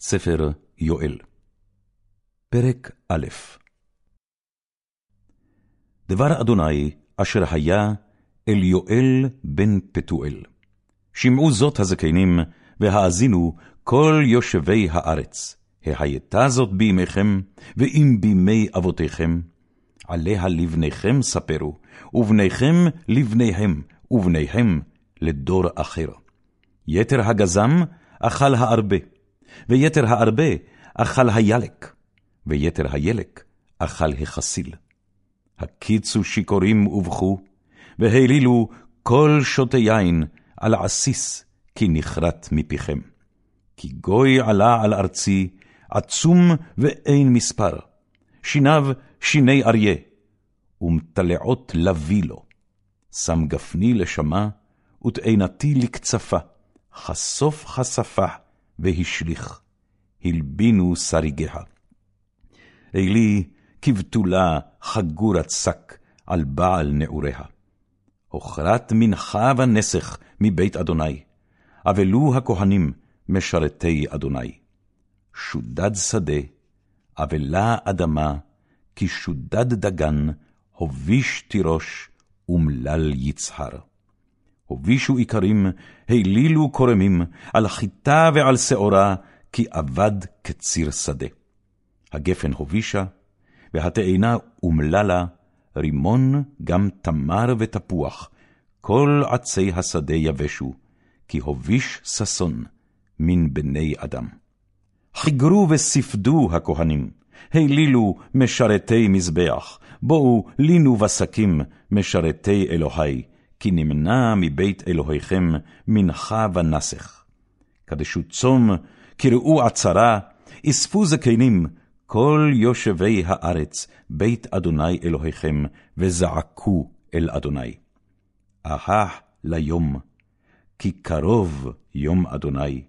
ספר יואל. פרק א' דבר אדוני אשר היה אל יואל בן פתואל. שמעו זאת הזקנים, והאזינו כל יושבי הארץ. ההייתה זאת בימיכם, ואם בימי אבותיכם. עליה לבניכם ספרו, ובניכם לבניהם, ובניהם לדור אחר. יתר הגזם אכל הארבה, ויתר הארבה אכל הילק, ויתר הילק אכל החסיל. הקיצו שיכורים ובכו, והעלילו כל שותי יין על עסיס, כי נכרת מפיכם. כי גוי עלה על ארצי, עצום ואין מספר, שיניו שיני אריה, ומטלעות לביא לו. שם גפני לשמה, ותאנתי לקצפה, חשוף חשפה, והשליך. הלבינו שריגיה. אלי כבתולה חגורת שק על בעל נעוריה. הוכרת מנחה ונסך מבית אדוני, אבלו הכהנים משרתי אדוני. שודד שדה, אבלה אדמה, כי שודד דגן, הוביש תירוש, אומלל יצהר. הובישו איכרים, העלילו כורמים, על חיטה ועל שעורה, כי אבד כציר שדה. הגפן הובישה, והתאנה אומללה, רימון גם תמר ותפוח, כל עצי השדה יבשו, כי הוביש ששון מן בני אדם. חיגרו וספדו הכהנים, העלילו משרתי מזבח, בואו לינו בשקים משרתי אלוהי, כי נמנע מבית אלוהיכם מנחה ונסך. קדשו צום, קראו עצרה, אספו זקנים, כל יושבי הארץ, בית אדוני אלוהיכם, וזעקו אל אדוני. אהה ליום, כי קרוב יום אדוני,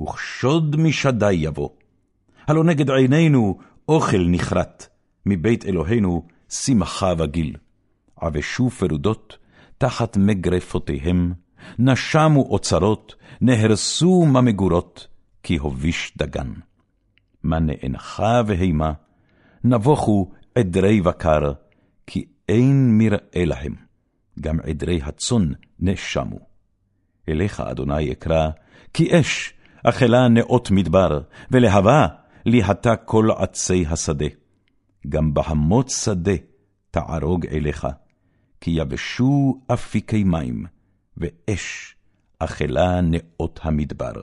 וכשוד משדי יבוא. הלא נגד עינינו אוכל נכרת, מבית אלוהינו שמחה וגיל. עבשו פרודות, תחת מגרפותיהם, נשמו אוצרות, נהרסו ממגורות, כי הוביש דגן. מה נאנך והימה, נבוכו עדרי בקר, כי אין מראה להם, גם עדרי הצאן נשמו. אליך, אדוני, אקרא, כי אש אכלה נאות מדבר, ולהבה ליהתה כל עצי השדה. גם בהמות שדה תערוג אליך, כי יבשו אפיקי מים, ואש אכלה נאות המדבר.